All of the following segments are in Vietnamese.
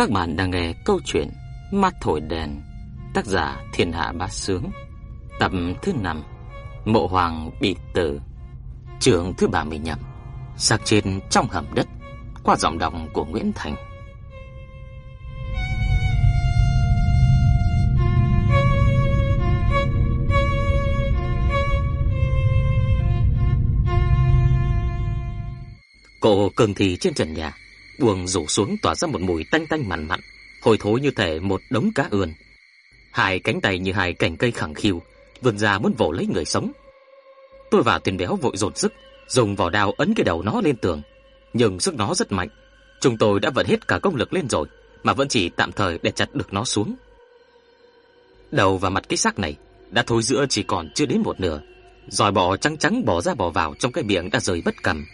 Các bạn đang nghe câu chuyện Mắt thổi đèn, tác giả Thiên Hạ Bá Sướng, tập thứ 5, Mộ Hoàng bị tử, chương thứ 35, Xác trên trong hầm đất, qua giọng đọc của Nguyễn Thành. Cô cường thì trên trần nhà, buồng rủ xuống tỏa ra một mùi tanh tanh mặn mặn, hôi thối như thể một đống cá ươn. Hai cánh tay như hai cành cây khẳng khiu, vươn ra muốn vồ lấy người sống. Tôi và tiền Béo vội dồn sức, dùng vỏ đao ấn cái đầu nó lên tường, nhưng sức nó rất mạnh. Chúng tôi đã vận hết cả công lực lên rồi, mà vẫn chỉ tạm thời để chặt được nó xuống. Đầu và mặt cái xác này đã thối giữa chỉ còn chưa đến một nửa, rồi bò trắng trắng bò ra bò vào trong cái miệng đã rời bất cầm.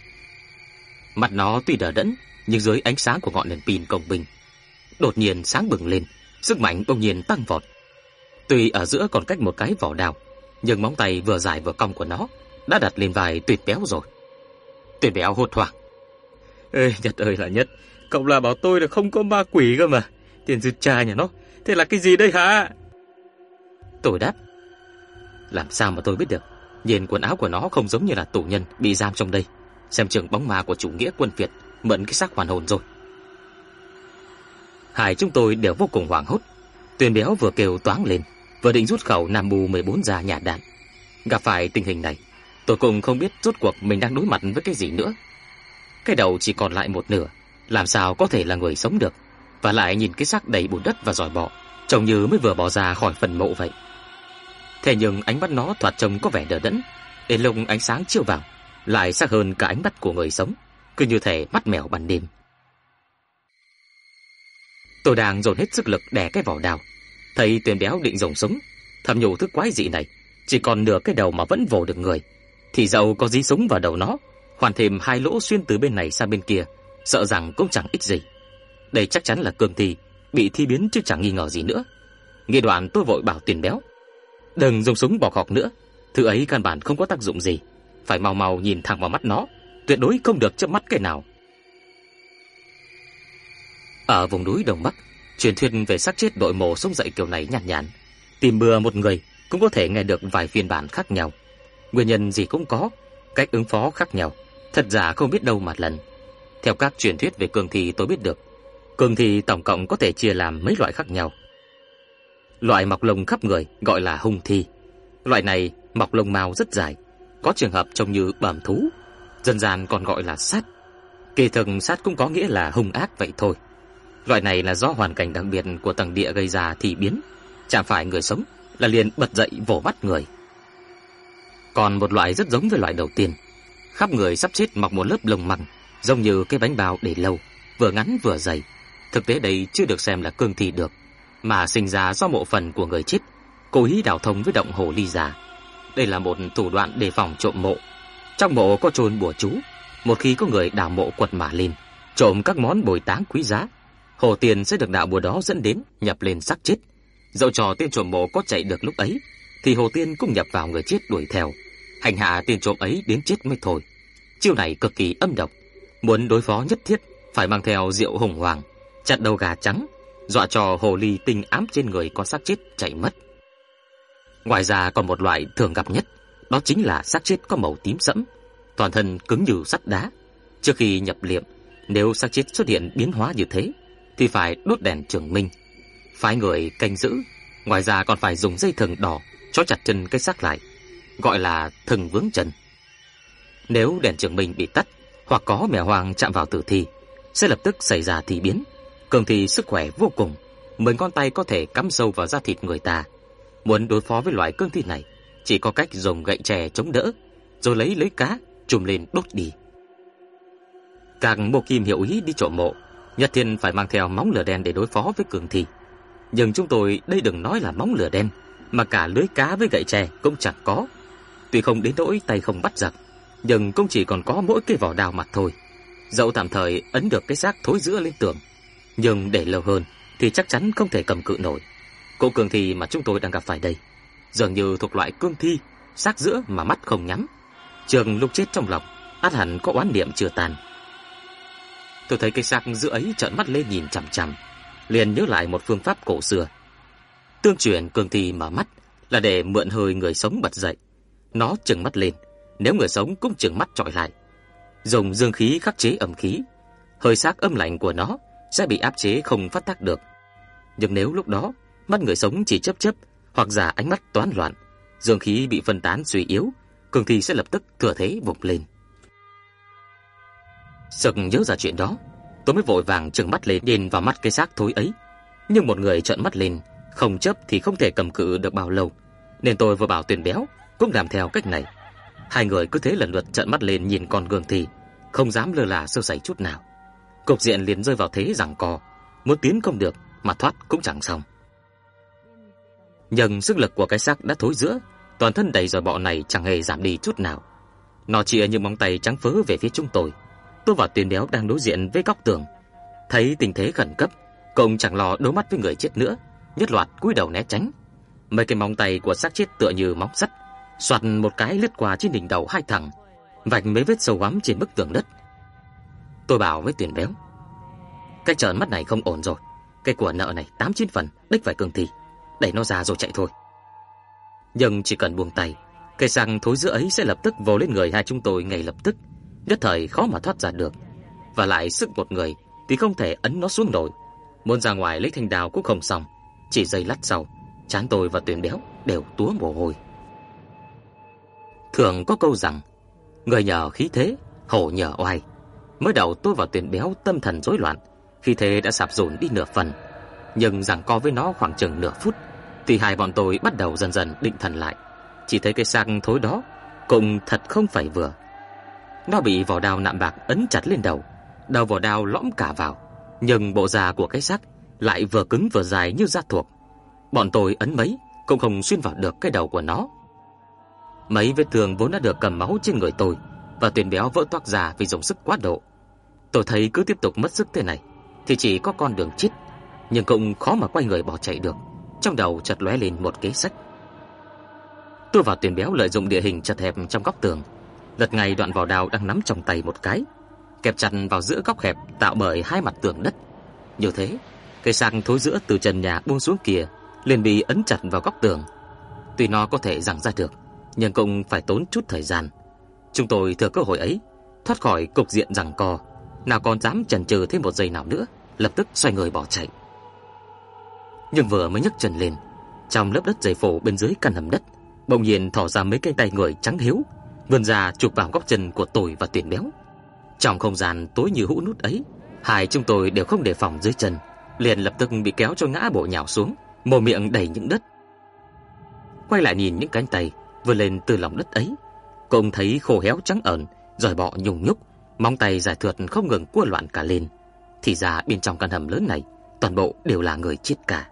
Mặt nó tuy đờ đẫn, nhưng dưới ánh sáng của ngọn đèn pin công binh, đột nhiên sáng bừng lên, sức mạnh bỗng nhiên tăng vọt. Tuy ở giữa còn cách một cái vỏ đao, nhưng móng tay vừa dài vừa cong của nó đã đặt lên vai Tuyệt Béo rồi. Tuyệt Béo hốt hoảng. Ê, Nhật ơi là Nhất, cậu là bảo tôi là không có ma quỷ cơ mà. Tiền dư cha nhà nó, thế là cái gì đây hả? Tôi đáp. Làm sao mà tôi biết được? Nhìn quần áo của nó không giống như là tù nhân bị giam trong đây. Xem chừng bóng ma của chủ nghĩa quân Việt mượn cái xác hoàn hồn rồi. Hai chúng tôi đều vô cùng hoảng hốt. Tuyền béo vừa kêu toáng lên, vừa định rút khẩu Nam Bù 14 ra nhả đạn. Gặp phải tình hình này, tôi cũng không biết rốt cuộc mình đang đối mặt với cái gì nữa. Cái đầu chỉ còn lại một nửa, làm sao có thể là người sống được, và lại nhìn cái xác đầy bùn đất và giỏi bọ, trông như mới vừa bỏ ra khỏi phần mộ vậy. Thế nhưng ánh mắt nó thoạt trông có vẻ đờ đẫn, đến lúc ánh sáng chiếu vào, lại sắc hơn cả ánh mắt của người sống, cứ như thể mắt mèo ban đêm. Tôi đang dồn hết sức lực đè cái vỏ đào, thấy Tuyền béo định dùng súng, thầm nhủ thứ quái dị này, chỉ còn nửa cái đầu mà vẫn vồ được người, thì dầu có dí súng vào đầu nó, hoàn thêm hai lỗ xuyên từ bên này sang bên kia, sợ rằng cũng chẳng ích gì. Đây chắc chắn là cương thi, bị thi biến chứ chẳng nghi ngờ gì nữa. Nghe đoạn tôi vội bảo Tuyền béo, đừng dùng súng bỏ khọc nữa, thứ ấy căn bản không có tác dụng gì, phải mau mau nhìn thẳng vào mắt nó, tuyệt đối không được chớp mắt cái nào. Ở vùng núi Đông Bắc, truyền thuyết về xác chết đội mộ sống dậy kiểu này nhàn nhàn, tìm bừa một người cũng có thể nghe được vài phiên bản khác nhau. Nguyên nhân gì cũng có, cách ứng phó khác nhau, thật giả không biết đâu mà lần. Theo các truyền thuyết về cường thi tôi biết được, cường thi tổng cộng có thể chia làm mấy loại khác nhau. Loại mọc lông khắp người gọi là hung thi. Loại này mọc lông mao rất dài, có trường hợp trông như bẩm thú, dân gian còn gọi là sát. Kỳ thực sát cũng có nghĩa là hung ác vậy thôi. Loại này là do hoàn cảnh đặc biệt của tầng địa gây ra thì biến, chẳng phải người sống là liền bật dậy vồ bắt người. Còn một loại rất giống với loại đầu tiên, khắp người sắp chết mọc một lớp lông măng, giống như cái bánh bao để lâu, vừa ngắn vừa dày. Thực tế đây chưa được xem là cương thi được, mà sinh ra do mộ phần của người chết, cố ý đào thông với động hồ ly già. Đây là một thủ đoạn đề phòng trộm mộ. Trong mộ có chôn bùa chú, một khi có người đào mộ quật mã lên, trộm các món bồi táng quý giá, hồ tiền sẽ được đạo bùa đó dẫn đến nhập lên xác chết. Dẫu trò tên trộm mộ có chạy được lúc ấy, thì hồ tiên cũng nhập vào người chết đuổi theo, hành hạ tên trộm ấy đến chết mới thôi. Chiêu này cực kỳ âm độc, muốn đối phó nhất thiết phải mang theo rượu hùng hoàng, chặt đầu gà trắng, dọa trò hồ ly tinh ám trên người có xác chết chạy mất. Ngoài ra còn một loại thường gặp nhất, đó chính là xác chết có màu tím sẫm, toàn thân cứng như sắt đá. Trước khi nhập liệm, nếu xác chết xuất hiện biến hóa như thế, thì phải đốt đèn trường minh, phái người canh giữ, ngoài ra còn phải dùng dây thừng đỏ trói chặt chân cái xác lại, gọi là thừng vướng chân. Nếu đèn trường minh bị tắt hoặc có mèo hoang chạm vào tử thi, sẽ lập tức xảy ra thi biến. Cường thì sức khỏe vô cùng, mười ngón tay có thể cắm sâu vào da thịt người ta. Muốn đối phó với loại cương thi này, chỉ có cách dùng gậy chè chống đỡ, rồi lấy lưới cá trùm lên đốt đi. Càng Mộ Kim hiểu ý đi chỗ mộ, Nhật Thiên phải mang theo móng lửa đen để đối phó với cường thị Nhưng chúng tôi đây đừng nói là móng lửa đen, mà cả lưới cá với gậy chè cũng chẳng có. Tuy không đến nỗi tay không bắt giặc, nhưng cũng chỉ còn có mỗi cái vỏ đào mặt thôi. Dẫu tạm thời ấn được cái xác thối giữa lên tường, nhưng để lâu hơn thì chắc chắn không thể cầm cự nổi. Cô cường thị mà chúng tôi đang gặp phải đây, dường như thuộc loại cương thi, xác giữa mà mắt không nhắm. Trường lúc chết trong lòng, át hẳn có oán niệm chưa tàn. Tôi thấy cái xác giữa ấy trợn mắt lên nhìn chằm chằm, liền nhớ lại một phương pháp cổ xưa. Tương truyền cương thi mở mắt là để mượn hơi người sống bật dậy. Nó trừng mắt lên, nếu người sống cũng trừng mắt trọi lại. Dùng dương khí khắc chế âm khí, hơi xác âm lạnh của nó sẽ bị áp chế không phát tác được. Nhưng nếu lúc đó mắt người sống chỉ chớp chớp hoặc giả ánh mắt toán loạn, dương khí bị phân tán suy yếu, cường thi sẽ lập tức thừa thế vùng lên. Sực nhớ ra chuyện đó, tôi mới vội vàng trừng mắt lên nhìn vào mắt cái xác thối ấy. Nhưng một người trợn mắt lên, không chấp thì không thể cầm cự được bao lâu, nên tôi vừa bảo tuyển Béo cũng làm theo cách này. Hai người cứ thế lần lượt trợn mắt lên nhìn con gương thì không dám lơ là sơ sẩy chút nào. Cục diện liền rơi vào thế giằng co, muốn tiến không được mà thoát cũng chẳng xong. Nhưng sức lực của cái xác đã thối rữa, toàn thân đầy rồi bọ này chẳng hề giảm đi chút nào. Nó chia những móng tay trắng phớ về phía chúng tôi. Tôi và Tuyền Béo đang đối diện với góc tường. Thấy tình thế khẩn cấp, cộng chẳng lo đối mắt với người chết nữa, nhất loạt cúi đầu né tránh. Mấy cái móng tay của xác chết tựa như móng sắt, xoạt một cái lướt qua trên đỉnh đầu hai thằng, vạch mấy vết sâu hoắm trên bức tường đất. Tôi bảo với Tuyền Béo, cái trợn mắt này không ổn rồi, cái của nợ này tám chín phần đích phải cường thì, đẩy nó ra rồi chạy thôi. Nhưng chỉ cần buông tay, cây xăng thối giữa ấy sẽ lập tức vồ lên người hai chúng tôi ngay lập tức, nhất thời khó mà thoát ra được. Và lại sức một người thì không thể ấn nó xuống nổi. Muốn ra ngoài lấy thanh đào cũng không xong, chỉ giây lát sau, chán tôi và tuyển Béo đều túa mồ hôi. Thường có câu rằng, người nhờ khí thế, hổ nhờ oai. Mới đầu tôi và tuyển Béo tâm thần rối loạn, khi thế đã sạp dồn đi nửa phần. Nhưng rằng co với nó khoảng chừng nửa phút, thì hai bọn tôi bắt đầu dần dần định thần lại. Chỉ thấy cái xác thối đó cũng thật không phải vừa. Nó bị vỏ đao nạm bạc ấn chặt lên đầu, đầu vỏ đao lõm cả vào, nhưng bộ da của cái xác lại vừa cứng vừa dài như da thuộc. Bọn tôi ấn mấy cũng không xuyên vào được cái đầu của nó. Mấy vết thương vốn đã được cầm máu trên người tôi và tuyển béo vỡ toạc ra vì dùng sức quá độ. Tôi thấy cứ tiếp tục mất sức thế này thì chỉ có con đường chết, nhưng cũng khó mà quay người bỏ chạy được. Trong đầu chợt lóe lên một kế sách. Tôi vào tuyển béo lợi dụng địa hình chật hẹp trong góc tường, lật ngay đoạn vỏ đao đang nắm trong tay một cái, kẹp chặt vào giữa góc hẹp tạo bởi hai mặt tường đất. Như thế, cây sang thối giữa từ trần nhà buông xuống kia liền bị ấn chặt vào góc tường. Tuy nó có thể giằng ra được, nhưng cũng phải tốn chút thời gian. Chúng tôi thừa cơ hội ấy, thoát khỏi cục diện giằng co, nào còn dám chần chừ thêm một giây nào nữa, lập tức xoay người bỏ chạy. Nhưng vừa mới nhấc chân lên, trong lớp đất dày phủ bên dưới căn hầm đất, bỗng nhiên thò ra mấy cái tay người trắng hiếu, vươn ra chụp vào góc chân của tôi và Tiền Béo. Trong không gian tối như hũ nút ấy, hai chúng tôi đều không đề phòng dưới chân, liền lập tức bị kéo cho ngã bộ nhào xuống, mồm miệng đầy những đất. Quay lại nhìn những cánh tay vươn lên từ lòng đất ấy, cũng thấy khô héo trắng ẩn, rồi bọ nhùng nhúc, móng tay dài thượt không ngừng cua loạn cả lên. Thì ra bên trong căn hầm lớn này, toàn bộ đều là người chết cả.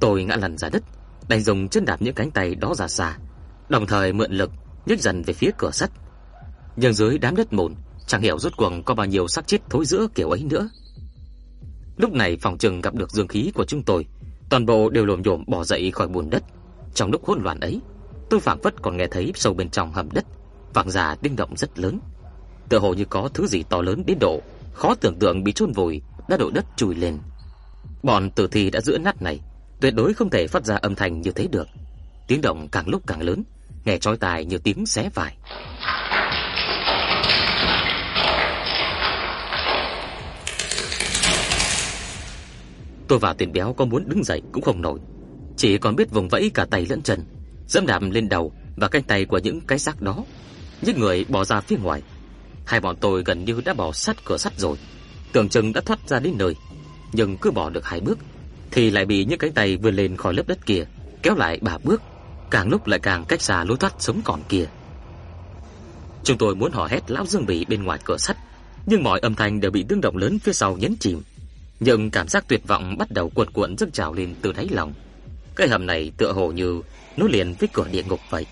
Tôi ngã lăn ra đất, đành dùng chân đạp những cánh tay đó ra xa, đồng thời mượn lực nhích dần về phía cửa sắt. Nhưng dưới đám đất mồn, chẳng hiểu rốt cuộc có bao nhiêu xác chết thối rữa kiểu ấy nữa. Lúc này phòng trừng gặp được dương khí của chúng tôi, toàn bộ đều lồm nhồm bò dậy khỏi bùn đất. Trong lúc hỗn loạn ấy, tôi phảng phất còn nghe thấy sâu bên trong hầm đất vang ra tiếng động rất lớn. Tựa hồ như có thứ gì to lớn đến độ khó tưởng tượng bị chôn vùi đã đổ đất chùi lên. Bọn tử thi đã giữa nát này tuyệt đối không thể phát ra âm thanh như thế được. Tiếng động càng lúc càng lớn, nghe chói tai như tiếng xé vải. Tôi và tiền béo có muốn đứng dậy cũng không nổi, chỉ còn biết vùng vẫy cả tay lẫn chân, dẫm đạp lên đầu và cánh tay của những cái xác đó. Những người bỏ ra phía ngoài. Hai bọn tôi gần như đã bỏ sát cửa sắt rồi, tưởng chừng đã thoát ra đến nơi, nhưng cứ bỏ được hai bước thì lại bị những cánh tay vươn lên khỏi lớp đất kia kéo lại ba bước, càng lúc lại càng cách xa lối thoát sống còn kia. Chúng tôi muốn hò hét lão Dương Bỉ bên ngoài cửa sắt, nhưng mọi âm thanh đều bị tiếng động lớn phía sau nhấn chìm. Nhưng cảm giác tuyệt vọng bắt đầu cuộn cuộn dâng trào lên từ đáy lòng. Cái hầm này tựa hồ như nối liền với cửa địa ngục vậy.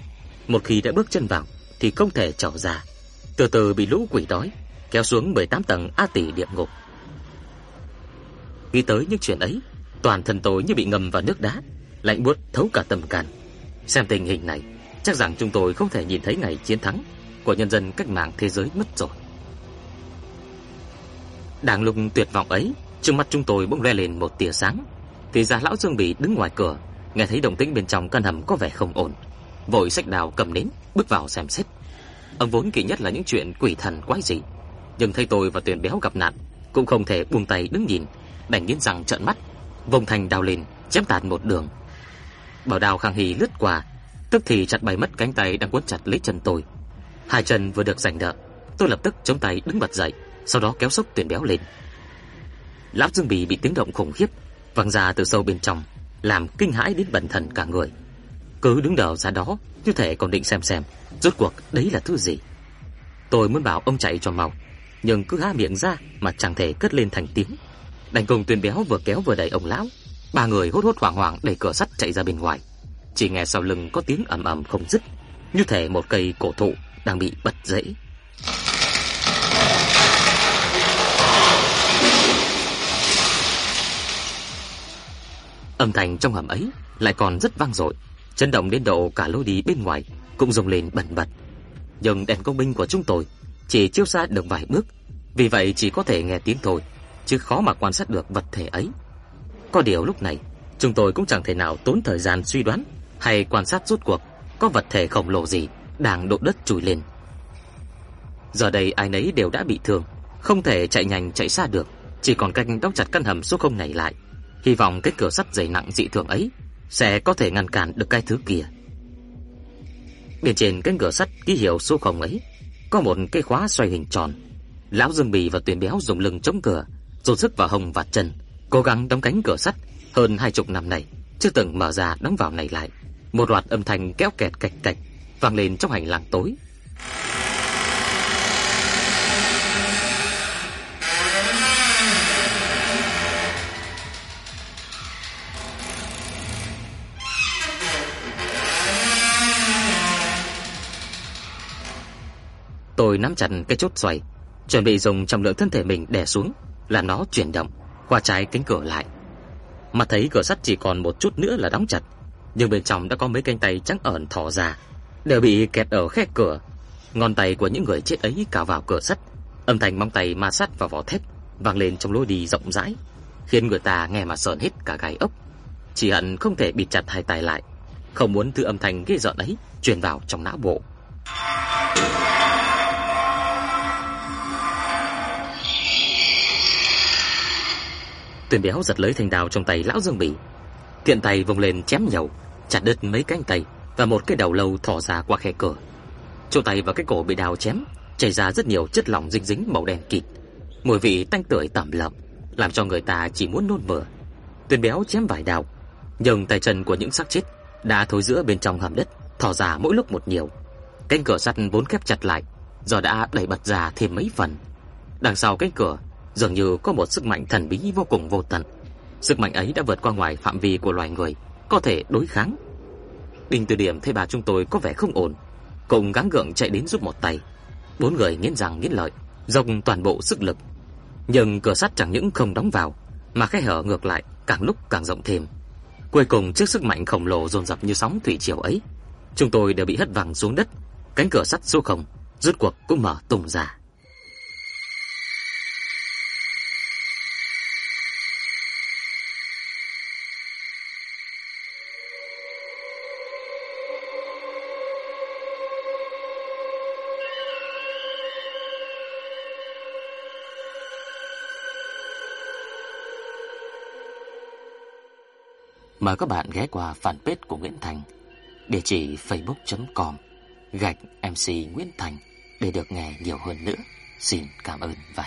Một khi đã bước chân vào thì không thể trở ra. Từ từ bị lũ quỷ đói kéo xuống 18 tầng a tỷ địa ngục. Nghĩ tới những chuyện ấy, toàn thân tôi như bị ngầm vào nước đá, lạnh buốt thấu cả tâm can. Xem tình hình này, chắc rằng chúng tôi không thể nhìn thấy ngày chiến thắng của nhân dân cách mạng thế giới mất rồi. Đang lúc tuyệt vọng ấy, trước mắt chúng tôi bỗng lóe lên một tia sáng. Thì ra lão Dương Bỉ đứng ngoài cửa, nghe thấy động tĩnh bên trong căn hầm có vẻ không ổn, vội sách đào cầm nến bước vào xem xét. Ông vốn kỳ nhất là những chuyện quỷ thần quái dị, nhưng thấy tôi và Tuyền Béo gặp nạn, cũng không thể buông tay đứng nhìn, đành nghiến răng trợn mắt, vùng thành đào lên, chém tàn một đường. Bảo đào khang hì lướt qua, tức thì chặt bay mất cánh tay đang quấn chặt lấy chân tôi. Hai chân vừa được giành đỡ, tôi lập tức chống tay đứng bật dậy, sau đó kéo sốc Tuyền Béo lên. Lão Dương Bì bị tiếng động khủng khiếp vang ra từ sâu bên trong, làm kinh hãi đến bần thần cả người. Cứ đứng đờ ra đó, như thể còn định xem xem rốt cuộc đấy là thứ gì. Tôi muốn bảo ông chạy cho mau, nhưng cứ há miệng ra mà chẳng thể cất lên thành tiếng. Đành cùng Tuyền Béo vừa kéo vừa đẩy ông lão, ba người hốt hốt hoảng hoảng đẩy cửa sắt chạy ra bên ngoài. Chỉ nghe sau lưng có tiếng ầm ầm không dứt, như thể một cây cổ thụ đang bị bật rễ. Âm thanh trong hầm ấy lại còn rất vang dội, chấn động đến độ cả lối đi bên ngoài cũng rung lên bần bật. Nhưng đèn công binh của chúng tôi chỉ chiếu xa được vài bước, vì vậy chỉ có thể nghe tiếng thôi, chứ khó mà quan sát được vật thể ấy. Có điều lúc này, chúng tôi cũng chẳng thể nào tốn thời gian suy đoán hay quan sát rút cuộc có vật thể khổng lồ gì đang độ đất trùi lên. Giờ đây ai nấy đều đã bị thương, không thể chạy nhanh chạy xa được, chỉ còn cách đóng chặt căn hầm số không này lại hy vọng cái cửa sắt dày nặng dị thường ấy sẽ có thể ngăn cản được cái thứ kia. Bên trên cánh cửa sắt ký hiệu số không ấy có một cái khóa xoay hình tròn. Lão Dương Bì và Tuyền Béo dùng lưng chống cửa, dồn sức vào hông và chân, cố gắng đóng cánh cửa sắt hơn hai chục năm này chưa từng mở ra đóng vào này lại. Một loạt âm thanh kéo kẹt cạch cạch vang lên trong hành lang tối. Tôi nắm chặt cái chốt xoay, chuẩn bị dùng trọng lượng thân thể mình đè xuống, là nó chuyển động, qua trái cánh cửa lại. Mà thấy cửa sắt chỉ còn một chút nữa là đóng chặt, nhưng bên trong đã có mấy cánh tay trắng ẩn thò ra, đều bị kẹt ở khe cửa. Ngón tay của những người chết ấy cào vào cửa sắt, âm thanh móng tay ma sát vào vỏ thép vang lên trong lối đi rộng rãi, khiến người ta nghe mà sởn hết cả gai ốc. Chỉ hận không thể bịt chặt hai tay lại, không muốn thứ âm thanh ghê rợn ấy truyền vào trong não bộ. Tuyển béo giật lấy thanh đao trong tay lão Dương Bỉ, tiện tay vung lên chém nhầu, chặt đứt mấy cánh tay và một cái đầu lâu thò ra qua khe cửa. Chỗ tay và cái cổ bị đào chém, chảy ra rất nhiều chất lỏng dính dính màu đen kịt, mùi vị tanh tưởi tẩm lợm, làm cho người ta chỉ muốn nôn mửa. tuyển béo chém vài đao, nhưng tay chân của những xác chết đã thối giữa bên trong hầm đất, thò ra mỗi lúc một nhiều. Cánh cửa sắt vốn khép chặt lại, giờ đã đẩy bật ra thêm mấy phần. Đằng sau cánh cửa dường như có một sức mạnh thần bí vô cùng vô tận. Sức mạnh ấy đã vượt qua ngoài phạm vi của loài người, có thể đối kháng. Đinh Từ Điểm thấy bà chúng tôi có vẻ không ổn, cùng gắng gượng chạy đến giúp một tay. Bốn người nghiến răng nghiến lợi, dùng toàn bộ sức lực. Nhưng cửa sắt chẳng những không đóng vào, mà khe hở ngược lại càng lúc càng rộng thêm. Cuối cùng trước sức mạnh khổng lồ dồn dập như sóng thủy triều ấy, chúng tôi đều bị hất văng xuống đất, cánh cửa sắt số không rốt cuộc cũng mở tung ra. Mời các bạn ghé qua fanpage của Nguyễn Thành, địa chỉ facebook.com gạch MC Nguyễn Thành để được nghe nhiều hơn nữa. Xin cảm ơn và